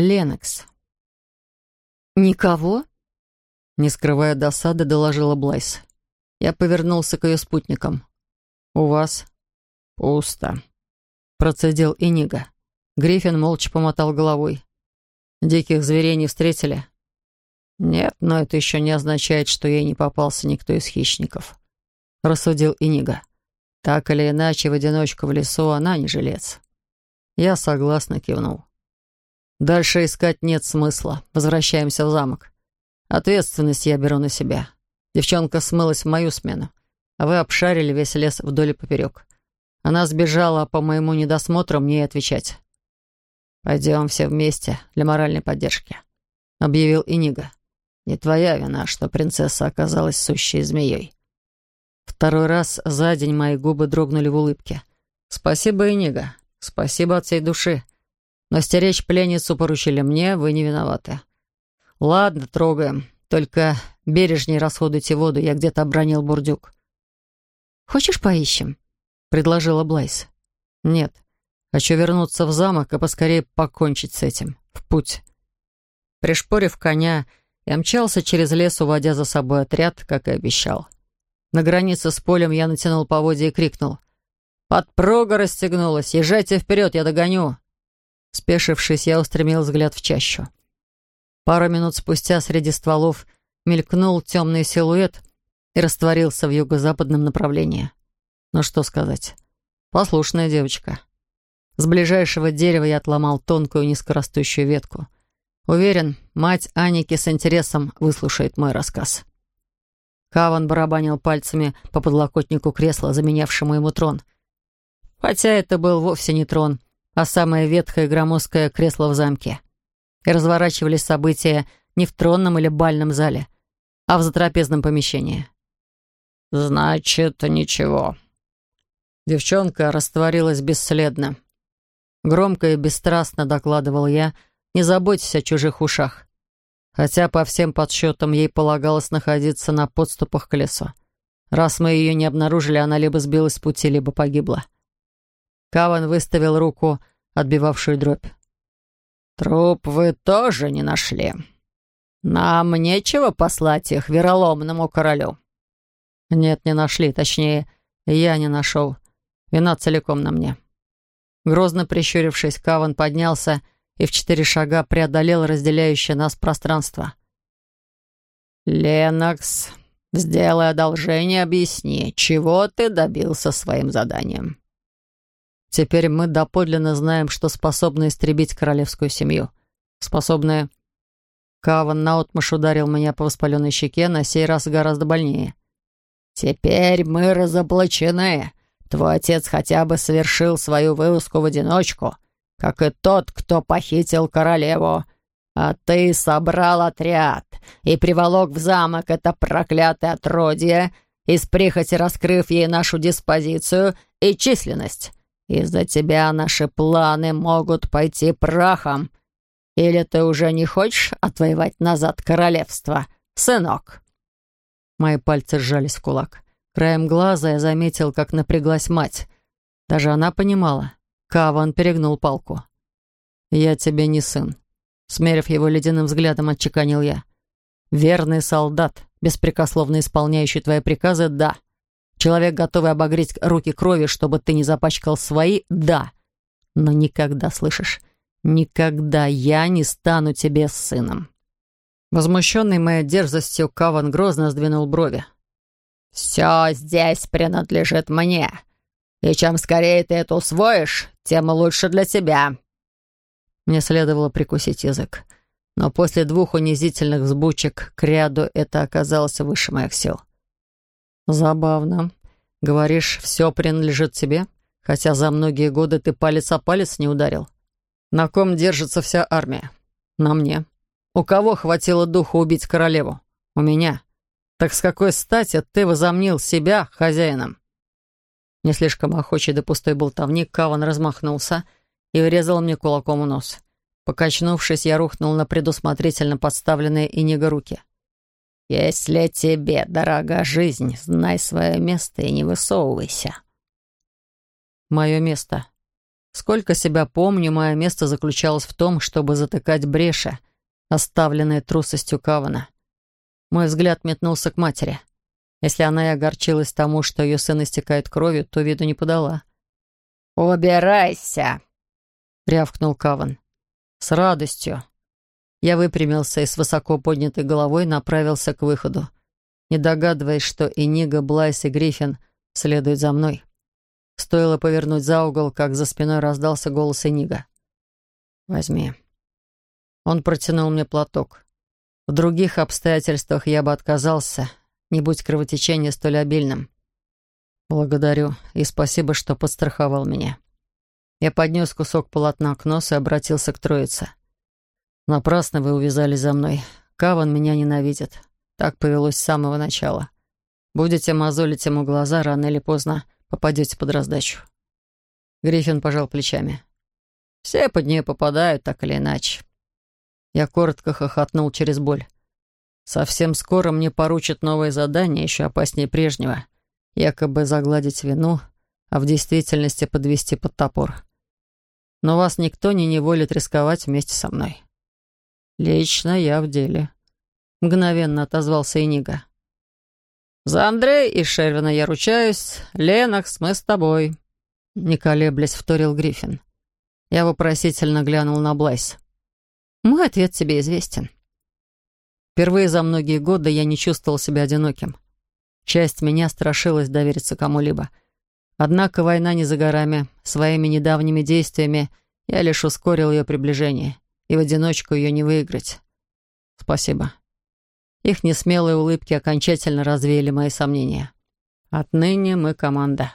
Ленокс. «Никого?» Не скрывая досады, доложила Блайс. Я повернулся к ее спутникам. «У вас?» «Пусто», — процедил Инига. Гриффин молча помотал головой. «Диких зверей не встретили?» «Нет, но это еще не означает, что ей не попался никто из хищников», — рассудил Инига. «Так или иначе, в одиночку в лесу она не жилец». Я согласно кивнул. «Дальше искать нет смысла. Возвращаемся в замок. Ответственность я беру на себя. Девчонка смылась в мою смену, а вы обшарили весь лес вдоль и поперек. Она сбежала, а по моему недосмотру мне и отвечать. «Пойдем все вместе для моральной поддержки», — объявил Инига. Не твоя вина, что принцесса оказалась сущей змеей. Второй раз за день мои губы дрогнули в улыбке. Спасибо, Инига. Спасибо от всей души. Но стеречь пленницу поручили мне, вы не виноваты. Ладно, трогаем. Только бережней расходуйте воду, я где-то обронил бурдюк. «Хочешь, поищем?» — предложила Блайс. «Нет. Хочу вернуться в замок и поскорее покончить с этим. В путь». Пришпорив коня, я мчался через лес, уводя за собой отряд, как и обещал. На границе с полем я натянул поводья и крикнул. «Подпруга расстегнулась! Езжайте вперед, я догоню!» Спешившись, я устремил взгляд в чащу. Пару минут спустя среди стволов мелькнул темный силуэт и растворился в юго-западном направлении. Ну что сказать. Послушная девочка. С ближайшего дерева я отломал тонкую низкорастущую ветку — Уверен, мать Аники с интересом выслушает мой рассказ. Каван барабанил пальцами по подлокотнику кресла, заменявшему ему трон. Хотя это был вовсе не трон, а самое ветхое громоздкое кресло в замке. И разворачивались события не в тронном или бальном зале, а в затрапезном помещении. «Значит, ничего». Девчонка растворилась бесследно. Громко и бесстрастно докладывал я — не заботьтесь о чужих ушах. Хотя, по всем подсчетам, ей полагалось находиться на подступах к лесу. Раз мы ее не обнаружили, она либо сбилась с пути, либо погибла. Каван выставил руку, отбивавшую дробь. «Труп вы тоже не нашли. Нам нечего послать их вероломному королю». «Нет, не нашли. Точнее, я не нашел. Вина целиком на мне». Грозно прищурившись, Каван поднялся и в четыре шага преодолел разделяющее нас пространство. «Ленокс, сделай одолжение, объясни, чего ты добился своим заданием?» «Теперь мы доподлинно знаем, что способны истребить королевскую семью. Способны...» Каван наотмашь ударил меня по воспаленной щеке, на сей раз гораздо больнее. «Теперь мы разоблачены. Твой отец хотя бы совершил свою вылазку в одиночку, как и тот, кто похитил королеву. А ты собрал отряд и приволок в замок это проклятое отродье, из прихоти раскрыв ей нашу диспозицию и численность. Из-за тебя наши планы могут пойти прахом. Или ты уже не хочешь отвоевать назад королевство, сынок?» Мои пальцы сжались в кулак. Краем глаза я заметил, как напряглась мать. Даже она понимала. Каван перегнул палку. «Я тебе не сын», — смерив его ледяным взглядом, отчеканил я. «Верный солдат, беспрекословно исполняющий твои приказы, да. Человек, готовый обогреть руки крови, чтобы ты не запачкал свои, да. Но никогда, слышишь, никогда я не стану тебе сыном». Возмущенный моей дерзостью, Каван грозно сдвинул брови. «Все здесь принадлежит мне. И чем скорее ты это усвоишь, тем лучше для тебя». Мне следовало прикусить язык. Но после двух унизительных взбучек к ряду это оказалось выше моих сил. «Забавно. Говоришь, все принадлежит тебе, хотя за многие годы ты палец о палец не ударил. На ком держится вся армия? На мне. У кого хватило духа убить королеву? У меня. Так с какой стати ты возомнил себя хозяином?» Не слишком охочий до пустой болтовни, Каван размахнулся и врезал мне кулаком в нос. Покачнувшись, я рухнул на предусмотрительно подставленные Иниго руки. «Если тебе дорога жизнь, знай свое место и не высовывайся». «Мое место. Сколько себя помню, мое место заключалось в том, чтобы затыкать бреши, оставленные трусостью Кавана. Мой взгляд метнулся к матери. Если она и огорчилась тому, что ее сын истекает кровью, то виду не подала. «Убирайся!» — рявкнул Каван. «С радостью!» Я выпрямился и с высоко поднятой головой направился к выходу, не догадываясь, что и Нига, Блайс и Гриффин следуют за мной. Стоило повернуть за угол, как за спиной раздался голос Энига. «Возьми». Он протянул мне платок. В других обстоятельствах я бы отказался, не будь кровотечение столь обильным. «Благодарю и спасибо, что подстраховал меня». Я поднес кусок полотна к носу и обратился к троице. Напрасно вы увязали за мной. Каван меня ненавидит. Так повелось с самого начала. Будете мозолить ему глаза, рано или поздно попадете под раздачу. Гриффин пожал плечами. Все под нее попадают, так или иначе. Я коротко хохотнул через боль. Совсем скоро мне поручат новое задание, еще опаснее прежнего. Якобы загладить вину, а в действительности подвести под топор. Но вас никто не неволит рисковать вместе со мной. «Лично я в деле», — мгновенно отозвался Инига. «За Андрея и Шервина я ручаюсь. Ленокс, мы с тобой», — не колеблясь вторил Гриффин. Я вопросительно глянул на Блайс. «Мой ответ тебе известен». Впервые за многие годы я не чувствовал себя одиноким. Часть меня страшилась довериться кому-либо. Однако война не за горами. Своими недавними действиями я лишь ускорил ее приближение и в одиночку ее не выиграть. Спасибо. Их несмелые улыбки окончательно развеяли мои сомнения. Отныне мы команда.